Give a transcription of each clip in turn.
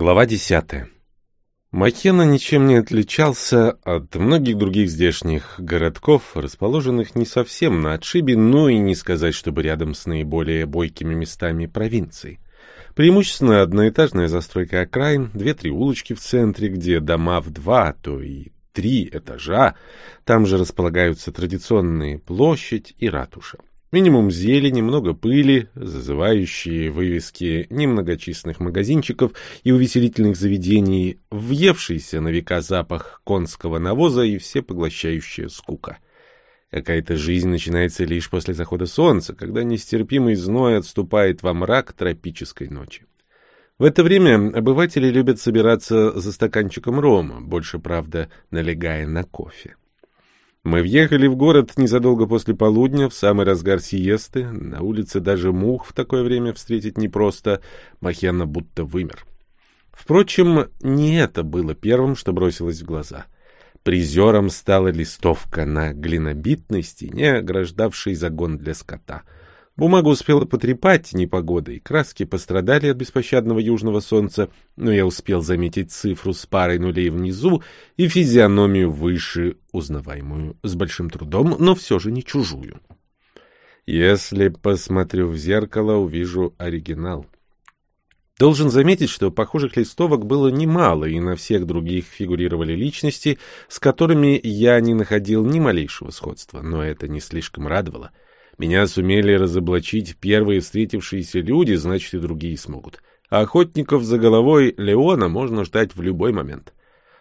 Глава десятая. Махена ничем не отличался от многих других здешних городков, расположенных не совсем на отшибе, но и не сказать, чтобы рядом с наиболее бойкими местами провинции. Преимущественно одноэтажная застройка окраин, две-три улочки в центре, где дома в два, а то и три этажа, там же располагаются традиционные площадь и ратуша. Минимум зелени, много пыли, зазывающие вывески немногочисленных магазинчиков и увеселительных заведений, въевшийся на века запах конского навоза и всепоглощающая скука. Какая-то жизнь начинается лишь после захода солнца, когда нестерпимый зной отступает во мрак тропической ночи. В это время обыватели любят собираться за стаканчиком рома, больше, правда, налегая на кофе. Мы въехали в город незадолго после полудня, в самый разгар сиесты. На улице даже мух в такое время встретить непросто. Махена будто вымер. Впрочем, не это было первым, что бросилось в глаза. Призером стала листовка на глинобитной стене, ограждавшей загон для скота — Бумагу успела потрепать непогода, и краски пострадали от беспощадного южного солнца, но я успел заметить цифру с парой нулей внизу и физиономию выше, узнаваемую с большим трудом, но все же не чужую. Если посмотрю в зеркало, увижу оригинал. Должен заметить, что похожих листовок было немало, и на всех других фигурировали личности, с которыми я не находил ни малейшего сходства, но это не слишком радовало — меня сумели разоблачить первые встретившиеся люди, значит, и другие смогут. А охотников за головой Леона можно ждать в любой момент.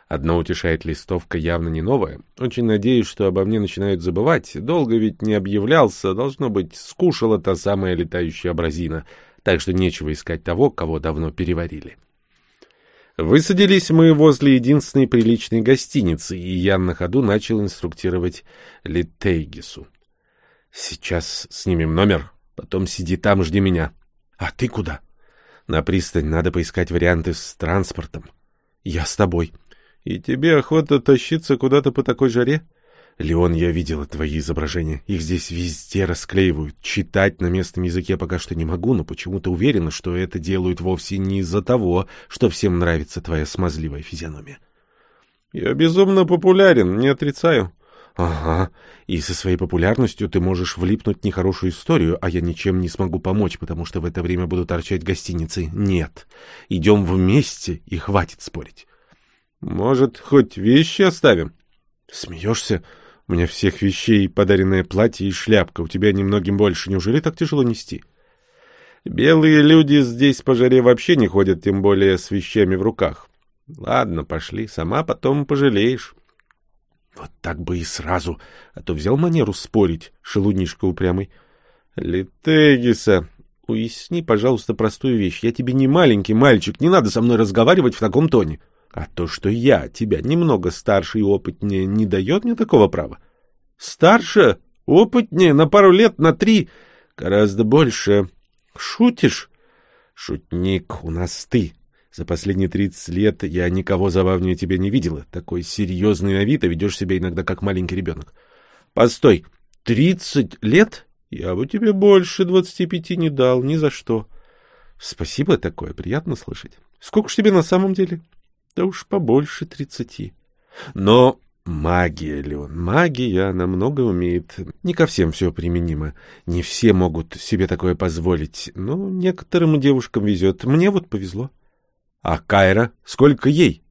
Одно утешает листовка явно не новая. Очень надеюсь, что обо мне начинают забывать. Долго ведь не объявлялся, должно быть, скушала та самая летающая абразина. Так что нечего искать того, кого давно переварили. Высадились мы возле единственной приличной гостиницы, и я на ходу начал инструктировать Литейгису. Сейчас снимем номер, потом сиди там, жди меня. А ты куда? На пристань надо поискать варианты с транспортом. Я с тобой. И тебе охота тащиться куда-то по такой жаре? Леон, я видела твои изображения. Их здесь везде расклеивают. Читать на местном языке пока что не могу, но почему-то уверена, что это делают вовсе не из-за того, что всем нравится твоя смазливая физиономия. Я безумно популярен, не отрицаю. Ага, и со своей популярностью ты можешь влипнуть в нехорошую историю, а я ничем не смогу помочь, потому что в это время буду торчать гостиницы. Нет, идем вместе, и хватит спорить. Может, хоть вещи оставим? Смеешься? У меня всех вещей подаренное платье и шляпка, у тебя немногим больше. Неужели так тяжело нести? Белые люди здесь по жаре вообще не ходят, тем более с вещами в руках. Ладно, пошли, сама потом пожалеешь. Вот так бы и сразу, а то взял манеру спорить, шелуднишка упрямый. Литегиса, уясни, пожалуйста, простую вещь. Я тебе не маленький мальчик, не надо со мной разговаривать в таком тоне. А то, что я тебя немного старше и опытнее, не дает мне такого права. Старше? Опытнее? На пару лет? На три? Гораздо больше. Шутишь? Шутник, у нас ты. За последние тридцать лет я никого забавнее тебя не видела. Такой серьезный на вид, а ведешь себя иногда как маленький ребенок. Постой, тридцать лет? Я бы тебе больше двадцати пяти не дал, ни за что. Спасибо такое, приятно слышать. Сколько ж тебе на самом деле? Да уж побольше тридцати. Но магия, Леон, магия, она много умеет. Не ко всем все применимо. Не все могут себе такое позволить, но некоторым девушкам везет. Мне вот повезло. А Кайра? Сколько ей?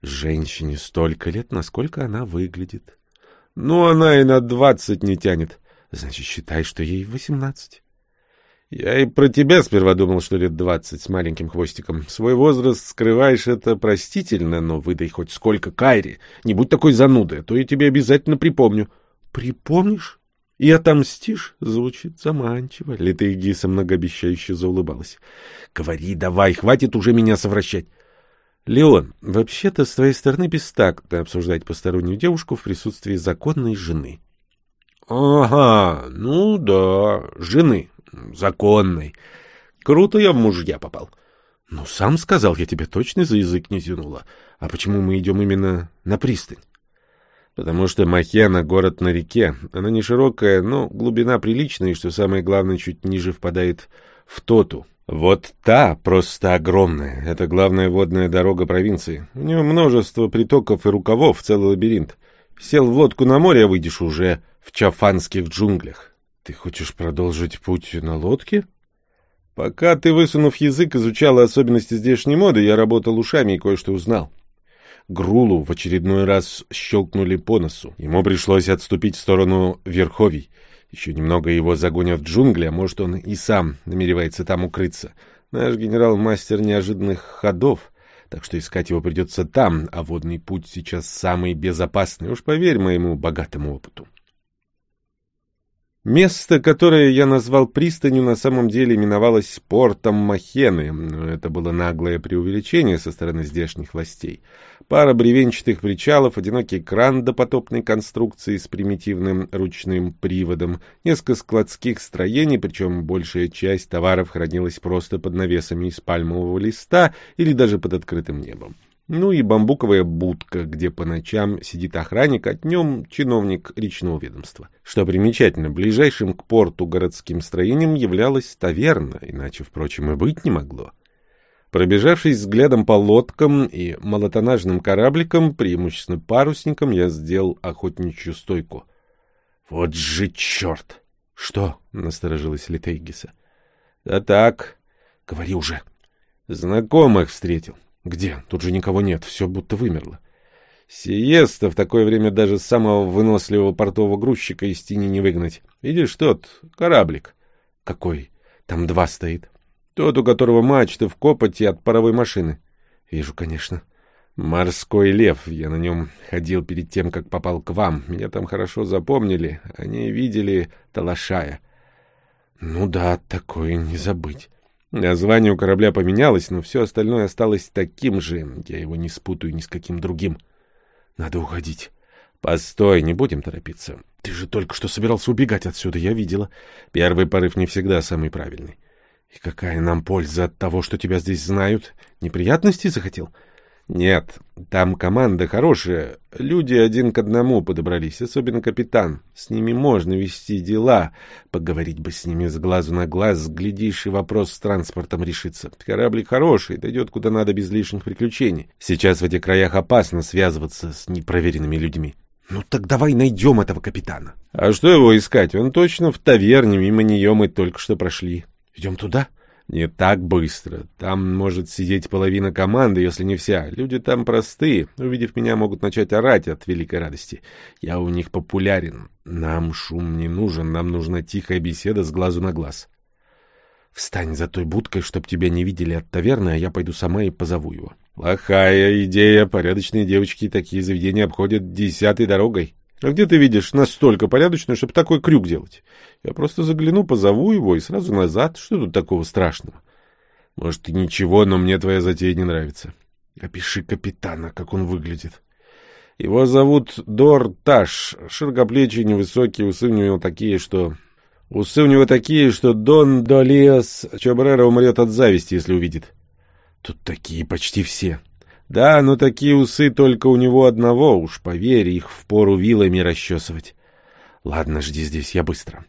Женщине столько лет, насколько она выглядит. Ну, она и на двадцать не тянет. Значит, считай, что ей восемнадцать. Я и про тебя сперва думал, что лет двадцать с маленьким хвостиком. Свой возраст скрываешь, это простительно, но выдай хоть сколько Кайре. Не будь такой занудой, а то я тебе обязательно припомню. Припомнишь? И отомстишь? Звучит заманчиво. Литейгиса многообещающе заулыбалась. Говори давай, хватит уже меня совращать. Леон, вообще-то с твоей стороны бестактно обсуждать постороннюю девушку в присутствии законной жены. Ага, ну да, жены, законной. Круто я в мужья попал. Ну, сам сказал, я тебе точно за язык не тянула. А почему мы идем именно на пристань? Потому что Махена — город на реке. Она не широкая, но глубина приличная, и, что самое главное, чуть ниже впадает в Тоту. Вот та просто огромная. Это главная водная дорога провинции. У нее множество притоков и рукавов, целый лабиринт. Сел в лодку на море, а выйдешь уже в чафанских джунглях. Ты хочешь продолжить путь на лодке? Пока ты, высунув язык, изучала особенности здешней моды, я работал ушами и кое-что узнал. Грулу в очередной раз щелкнули по носу. Ему пришлось отступить в сторону Верховий. Еще немного его загонят в джунгли, а может, он и сам намеревается там укрыться. Наш генерал — мастер неожиданных ходов, так что искать его придется там, а водный путь сейчас самый безопасный, уж поверь моему богатому опыту. Место, которое я назвал пристанью, на самом деле именовалось портом Махены, это было наглое преувеличение со стороны здешних властей. Пара бревенчатых причалов, одинокий кран допотопной конструкции с примитивным ручным приводом, несколько складских строений, причем большая часть товаров хранилась просто под навесами из пальмового листа или даже под открытым небом. Ну и бамбуковая будка, где по ночам сидит охранник, а днем чиновник речного ведомства. Что примечательно, ближайшим к порту городским строением являлась таверна, иначе, впрочем, и быть не могло. Пробежавшись взглядом по лодкам и малотонажным корабликам, преимущественно парусникам, я сделал охотничью стойку. — Вот же черт! — Что? — насторожилась Литейгиса. — Да так. — Говори уже. — Знакомых встретил. Где? Тут же никого нет, все будто вымерло. Сиеста в такое время даже самого выносливого портового грузчика из тени не выгнать. Видишь, тот кораблик. Какой? Там два стоит. Тот, у которого мачта в копоти от паровой машины. Вижу, конечно. Морской лев. Я на нем ходил перед тем, как попал к вам. Меня там хорошо запомнили. Они видели Талашая. Ну да, такое не забыть. Название у корабля поменялось, но все остальное осталось таким же. Я его не спутаю ни с каким другим. Надо уходить. Постой, не будем торопиться. Ты же только что собирался убегать отсюда, я видела. Первый порыв не всегда самый правильный. И какая нам польза от того, что тебя здесь знают? Неприятности захотел? — нет, там команда хорошая, люди один к одному подобрались, особенно капитан. С ними можно вести дела, поговорить бы с ними с глазу на глаз, глядишь, и вопрос с транспортом решится. Кораблик хороший, дойдет куда надо без лишних приключений. Сейчас в этих краях опасно связываться с непроверенными людьми. Ну так давай найдем этого капитана. А что его искать? Он точно в таверне, мимо нее мы только что прошли. Идем туда? Не так быстро. Там может сидеть половина команды, если не вся. Люди там простые. Увидев меня, могут начать орать от великой радости. Я у них популярен. Нам шум не нужен, нам нужна тихая беседа с глазу на глаз. Встань за той будкой, чтоб тебя не видели от таверны, а я пойду сама и позову его. Плохая идея. Порядочные девочки такие заведения обходят десятой дорогой. А где ты видишь настолько порядочную, чтобы такой крюк делать? Я просто загляну, позову его и сразу назад. Что тут такого страшного? Может, и ничего, но мне твоя затея не нравится. Опиши капитана, как он выглядит. Его зовут Дор Таш, широкоплечий, невысокий, усы у него такие, что... Усы у него такие, что Дон Долиас Чабрера умрет от зависти, если увидит. Тут такие почти все. Да, но такие усы только у него одного, уж поверь, их впору вилами расчесывать. Ладно, жди здесь, я быстро.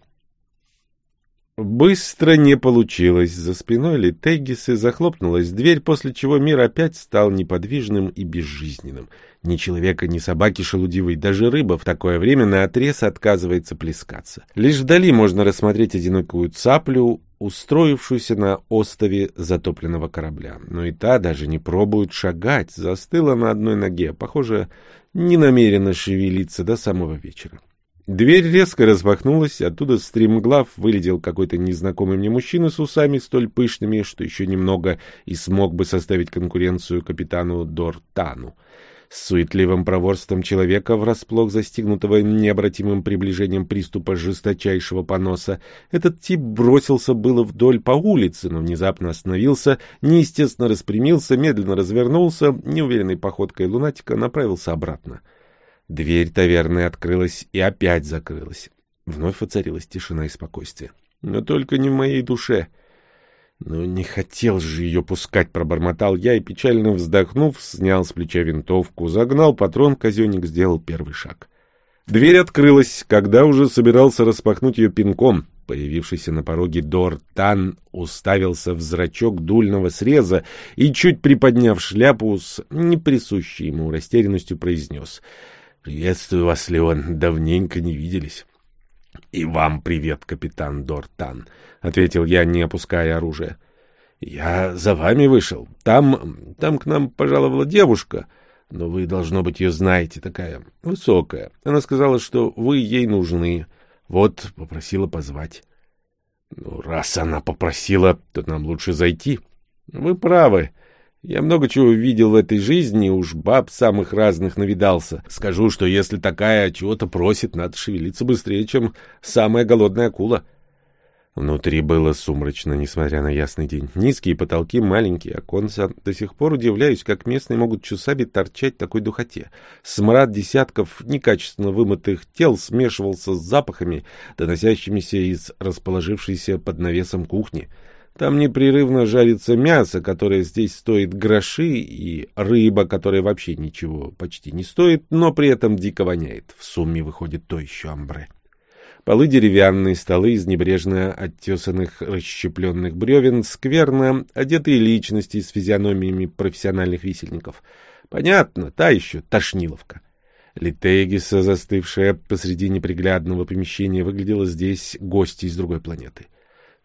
Быстро не получилось. За спиной Литегисы захлопнулась дверь, после чего мир опять стал неподвижным и безжизненным. Ни человека, ни собаки шелудивой, даже рыба в такое время наотрез отказывается плескаться. Лишь вдали можно рассмотреть одинокую цаплю, устроившуюся на остове затопленного корабля. Но и та даже не пробует шагать, застыла на одной ноге, похоже, не намерена шевелиться до самого вечера. Дверь резко распахнулась, оттуда стремглав вылетел какой-то незнакомый мне мужчина с усами столь пышными, что еще немного и смог бы составить конкуренцию капитану Дортану. С суетливым проворством человека, врасплох застигнутого необратимым приближением приступа жесточайшего поноса, этот тип бросился было вдоль по улице, но внезапно остановился, неестественно распрямился, медленно развернулся, неуверенной походкой лунатика направился обратно. Дверь таверны открылась и опять закрылась. Вновь воцарилась тишина и спокойствие. Но только не в моей душе — «Ну, не хотел же ее пускать», — пробормотал я и, печально вздохнув, снял с плеча винтовку, загнал патрон, казенник сделал первый шаг. Дверь открылась, когда уже собирался распахнуть ее пинком. Появившийся на пороге Дор Тан уставился в зрачок дульного среза и, чуть приподняв шляпу, с неприсущей ему растерянностью произнес «Приветствую вас, Леон, давненько не виделись». «И вам привет, капитан Дортан», — ответил я, не опуская оружие. «Я за вами вышел. Там, там к нам пожаловала девушка, но вы, должно быть, ее знаете, такая высокая. Она сказала, что вы ей нужны». Вот, попросила позвать. Ну, раз она попросила, то нам лучше зайти. Вы правы. Я много чего видел в этой жизни, уж баб самых разных навидался. Скажу, что если такая чего-то просит, надо шевелиться быстрее, чем самая голодная акула. — Внутри было сумрачно, несмотря на ясный день. Низкие потолки, маленькие оконца. До сих пор удивляюсь, как местные могут часами торчать в такой духоте. Смрад десятков некачественно вымытых тел смешивался с запахами, доносящимися из расположившейся под навесом кухни. Там непрерывно жарится мясо, которое здесь стоит гроши, и рыба, которая вообще ничего почти не стоит, но при этом дико воняет. В сумме выходит то еще амбре. Полы деревянные, столы из небрежно оттесанных расщепленных бревен, скверно одетые личности с физиономиями профессиональных висельников. Понятно, та еще тошниловка. Литегиса, застывшая посреди неприглядного помещения, выглядела здесь гостьей из другой планеты.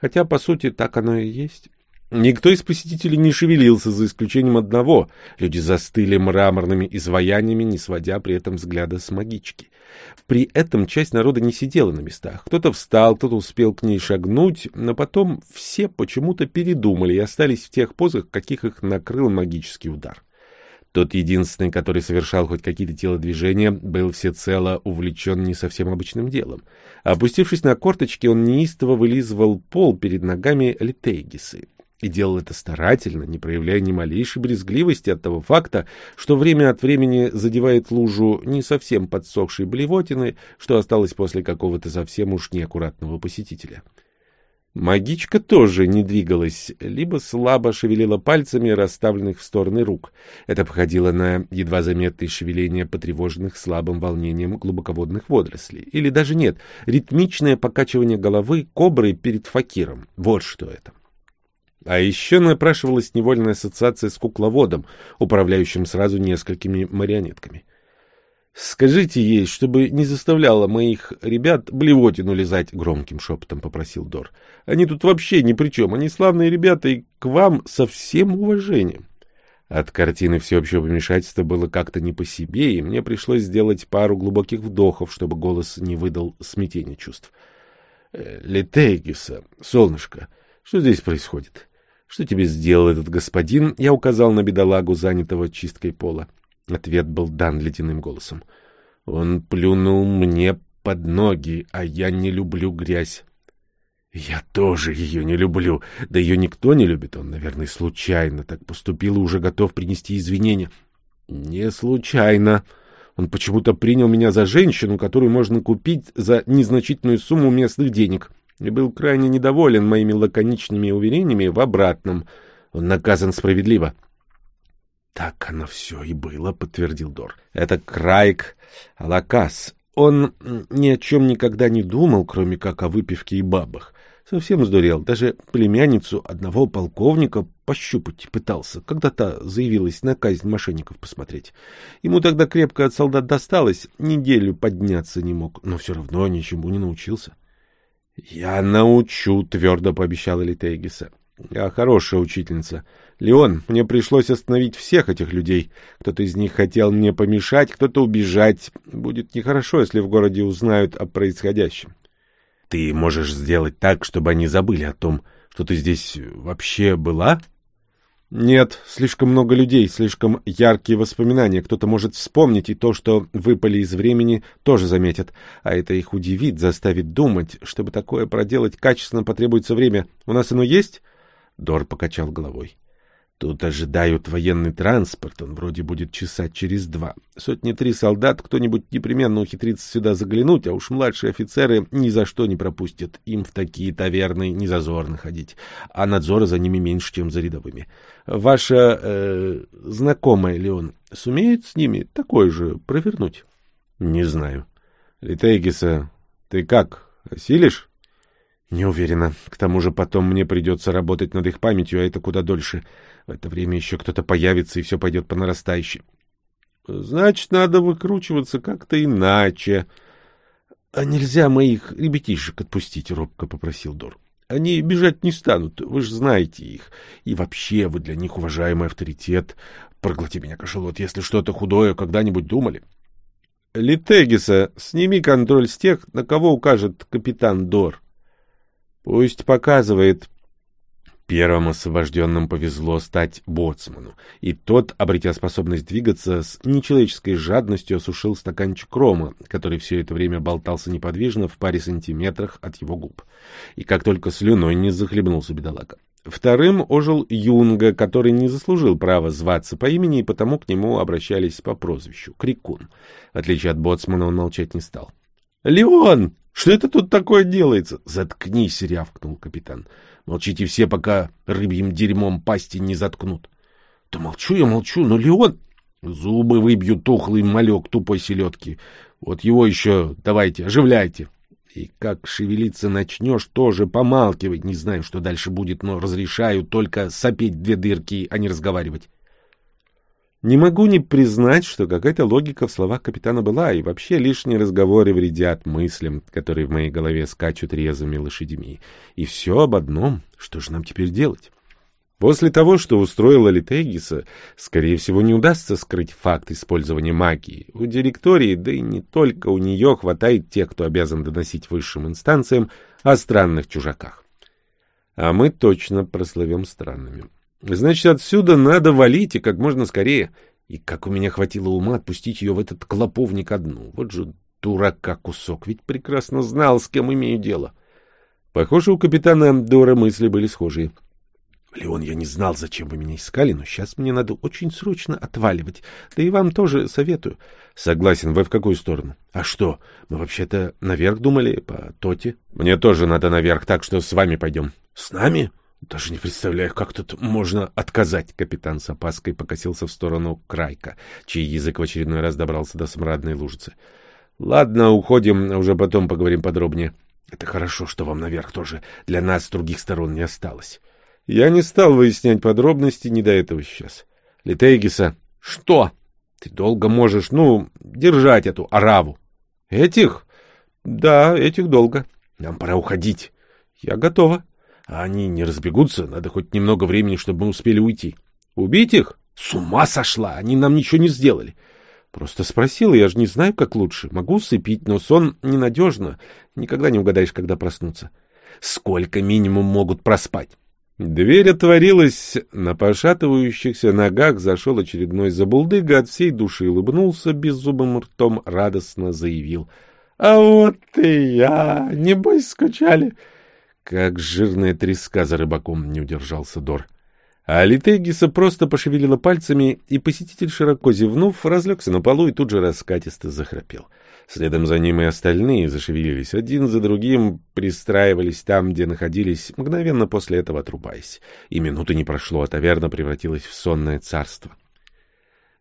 Хотя, по сути, так оно и есть. Никто из посетителей не шевелился, за исключением одного. Люди застыли мраморными изваяниями, не сводя при этом взгляда с магички. При этом часть народа не сидела на местах. Кто-то встал, кто-то успел к ней шагнуть, но потом все почему-то передумали и остались в тех позах, каких их накрыл магический удар. Тот единственный, который совершал хоть какие-то телодвижения, был всецело увлечен не совсем обычным делом. Опустившись на корточки, он неистово вылизывал пол перед ногами Литейгисы. И делал это старательно, не проявляя ни малейшей брезгливости от того факта, что время от времени задевает лужу не совсем подсохшей блевотины, что осталось после какого-то совсем уж неаккуратного посетителя. Магичка тоже не двигалась, либо слабо шевелила пальцами, расставленных в стороны рук. Это походило на едва заметное шевеление потревоженных слабым волнением глубоководных водорослей. Или даже нет, ритмичное покачивание головы кобры перед факиром. Вот что это. А еще напрашивалась невольная ассоциация с кукловодом, управляющим сразу несколькими марионетками. «Скажите ей, чтобы не заставляла моих ребят блевотину лизать», — громким шепотом попросил Дор. «Они тут вообще ни при чем. Они славные ребята, и к вам со всем уважением». От картины всеобщего помешательства было как-то не по себе, и мне пришлось сделать пару глубоких вдохов, чтобы голос не выдал смятения чувств. «Э, «Летейгиса, солнышко, что здесь происходит?» «Что тебе сделал этот господин?» Я указал на бедолагу, занятого чисткой пола. Ответ был дан ледяным голосом. «Он плюнул мне под ноги, а я не люблю грязь». «Я тоже ее не люблю. Да ее никто не любит. Он, наверное, случайно так поступил и уже готов принести извинения». «Не случайно. Он почему-то принял меня за женщину, которую можно купить за незначительную сумму местных денег» и был крайне недоволен моими лаконичными уверениями в обратном. Он наказан справедливо. — Так оно все и было, — подтвердил Дор. — Это Крайк Алакас. Он ни о чем никогда не думал, кроме как о выпивке и бабах. Совсем сдурел. Даже племянницу одного полковника пощупать пытался, когда та заявилась на казнь мошенников посмотреть. Ему тогда крепко от солдат досталось, неделю подняться не мог, но все равно ничему не научился. — Я научу, — твердо пообещала Литейгиса. — Я хорошая учительница. Леон, мне пришлось остановить всех этих людей. Кто-то из них хотел мне помешать, кто-то убежать. Будет нехорошо, если в городе узнают о происходящем. Ты можешь сделать так, чтобы они забыли о том, что ты здесь вообще была? — нет, слишком много людей, слишком яркие воспоминания. Кто-то может вспомнить, и то, что выпали из времени, тоже заметят. А это их удивит, заставит думать. Чтобы такое проделать качественно, потребуется время. У нас оно есть? Дор покачал головой. Тут ожидают военный транспорт, он вроде будет часа через два. Сотни три солдат, кто-нибудь непременно ухитрится сюда заглянуть, а уж младшие офицеры ни за что не пропустят. Им в такие таверны не зазорно ходить, а надзора за ними меньше, чем за рядовыми. Ваша э, знакомая Леон сумеет с ними такое же провернуть? — Не знаю. — Литейгиса, ты как, осилишь? Не уверена. К тому же потом мне придется работать над их памятью, а это куда дольше. В это время еще кто-то появится, и все пойдет по нарастающей. Значит, надо выкручиваться как-то иначе. — А нельзя моих ребятишек отпустить? — робко попросил Дор. — Они бежать не станут, вы же знаете их. И вообще, вы для них уважаемый авторитет. Проглоти меня, кошелот, если что-то худое когда-нибудь думали. — Литегиса, сними контроль с тех, на кого укажет капитан Дор. — Пусть показывает, Первым освобожденным повезло стать боцману, и тот, обретя способность двигаться, с нечеловеческой жадностью осушил стаканчик рома, который все это время болтался неподвижно в паре сантиметрах от его губ. И как только слюной не захлебнулся бедолага. Вторым ожил Юнга, который не заслужил права зваться по имени, и потому к нему обращались по прозвищу — Крикун. В отличие от боцмана, он молчать не стал. — Леон! Что это тут такое делается? — Заткнись, — рявкнул капитан. — Молчите все, пока рыбьим дерьмом пасти не заткнут. Да молчу я, молчу, но Леон... Зубы выбью тухлый малек тупой селедки. Вот его еще давайте, оживляйте. И как шевелиться начнешь, тоже помалкивать. Не знаю, что дальше будет, но разрешаю только сопеть две дырки, а не разговаривать. Не могу не признать, что какая-то логика в словах капитана была, и вообще лишние разговоры вредят мыслям, которые в моей голове скачут резвыми лошадьми. И все об одном, что же нам теперь делать? После того, что устроила Литегиса, скорее всего, не удастся скрыть факт использования магии. У директории, да и не только у нее, хватает тех, кто обязан доносить высшим инстанциям о странных чужаках. А мы точно прословим странными. Значит, отсюда надо валить и как можно скорее. И как у меня хватило ума отпустить ее в этот клоповник одну. Вот же дурака кусок, ведь прекрасно знал, с кем имею дело. Похоже, у капитана Дора мысли были схожие. Леон, я не знал, зачем вы меня искали, но сейчас мне надо очень срочно отваливать. Да и вам тоже советую. Согласен, вы в какую сторону? А что, мы вообще-то наверх думали, по Тоте? Мне тоже надо наверх, так что с вами пойдем. С нами? Даже не представляю, как тут можно отказать. Капитан с опаской покосился в сторону Крайка, чей язык в очередной раз добрался до смрадной лужицы. Ладно, уходим, уже потом поговорим подробнее. Это хорошо, что вам наверх тоже для нас с других сторон не осталось. Я не стал выяснять подробности, не до этого сейчас. Литейгиса, что? Ты долго можешь, ну, держать эту араву. Этих? Да, этих долго. Нам пора уходить. Я готова. А они не разбегутся, надо хоть немного времени, чтобы мы успели уйти. Убить их? С ума сошла, они нам ничего не сделали. Просто спросил, я же не знаю, как лучше. Могу усыпить, но сон ненадежно. Никогда не угадаешь, когда проснуться. Сколько минимум могут проспать? Дверь отворилась, на пошатывающихся ногах зашел очередной забулдыга, от всей души улыбнулся беззубым ртом, радостно заявил. — А вот и я! Небось, скучали? — как жирная треска за рыбаком не удержался Дор. А Литегиса просто пошевелила пальцами, и посетитель, широко зевнув, разлегся на полу и тут же раскатисто захрапел. Следом за ним и остальные зашевелились, один за другим пристраивались там, где находились, мгновенно после этого отрубаясь. И минуты не прошло, а таверна превратилась в сонное царство.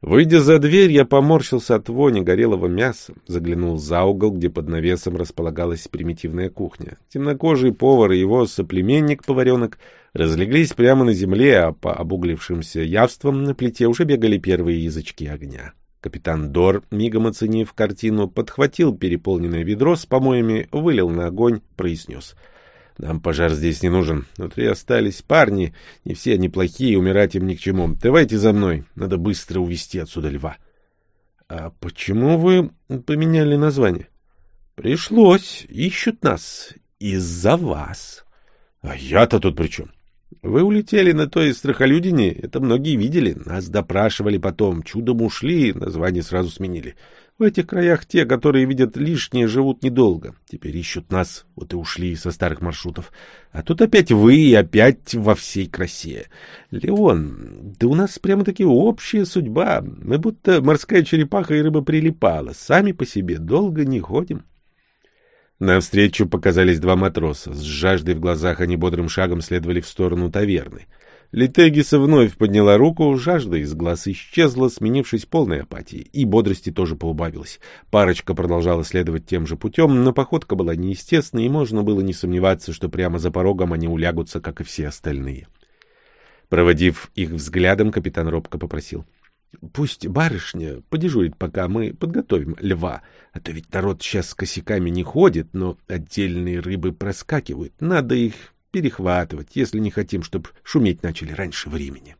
Выйдя за дверь, я поморщился от вони горелого мяса, заглянул за угол, где под навесом располагалась примитивная кухня. Темнокожий повар и его соплеменник-поваренок разлеглись прямо на земле, а по обуглившимся явствам на плите уже бегали первые язычки огня. Капитан Дор, мигом оценив картину, подхватил переполненное ведро с помоями, вылил на огонь, произнес — нам пожар здесь не нужен. Внутри остались парни. Не все они плохие, умирать им ни к чему. Давайте за мной. Надо быстро увести отсюда льва. — А почему вы поменяли название? — Пришлось. Ищут нас. Из-за вас. — А я-то тут при чем? — Вы улетели на той страхолюдине. Это многие видели. Нас допрашивали потом. Чудом ушли. Название сразу сменили. — в этих краях те, которые видят лишнее, живут недолго. Теперь ищут нас, вот и ушли со старых маршрутов. А тут опять вы и опять во всей красе. Леон, да у нас прямо-таки общая судьба. Мы будто морская черепаха и рыба прилипала. Сами по себе долго не ходим. Навстречу показались два матроса. С жаждой в глазах они бодрым шагом следовали в сторону таверны. Литегиса вновь подняла руку, жажда из глаз исчезла, сменившись полной апатией, и бодрости тоже поубавилась. Парочка продолжала следовать тем же путем, но походка была неестественной, и можно было не сомневаться, что прямо за порогом они улягутся, как и все остальные. Проводив их взглядом, капитан робко попросил. — Пусть барышня подежурит, пока мы подготовим льва. А то ведь народ сейчас с косяками не ходит, но отдельные рыбы проскакивают. Надо их перехватывать, если не хотим, чтобы шуметь начали раньше времени.